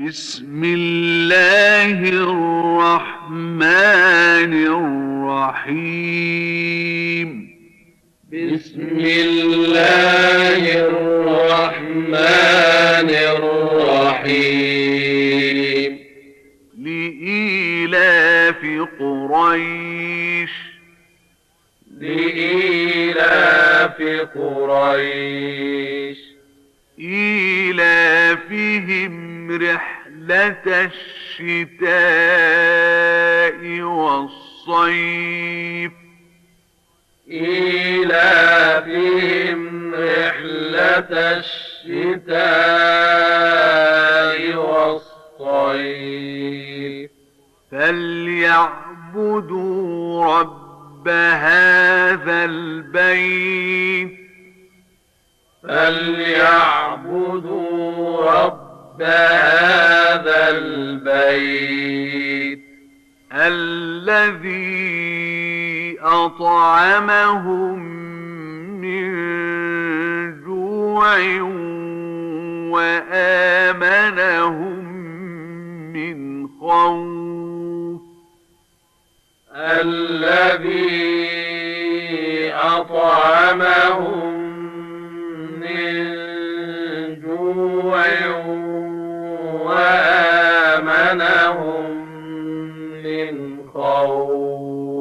بسم الله الرحمن الرحيم. بسم الله الرحمن الرحيم. لإيلاف قريش. لإيلاف قريش. إيلافهم رحلة الشتاء والصيف إيلافهم رحلة الشتاء والصيف فليعبدوا رب هذا البيت فليعبدوا رب رب هذا البيت الذي أطعمهم من جوع وآمنهم من خوف الذي أطعمهم للقوم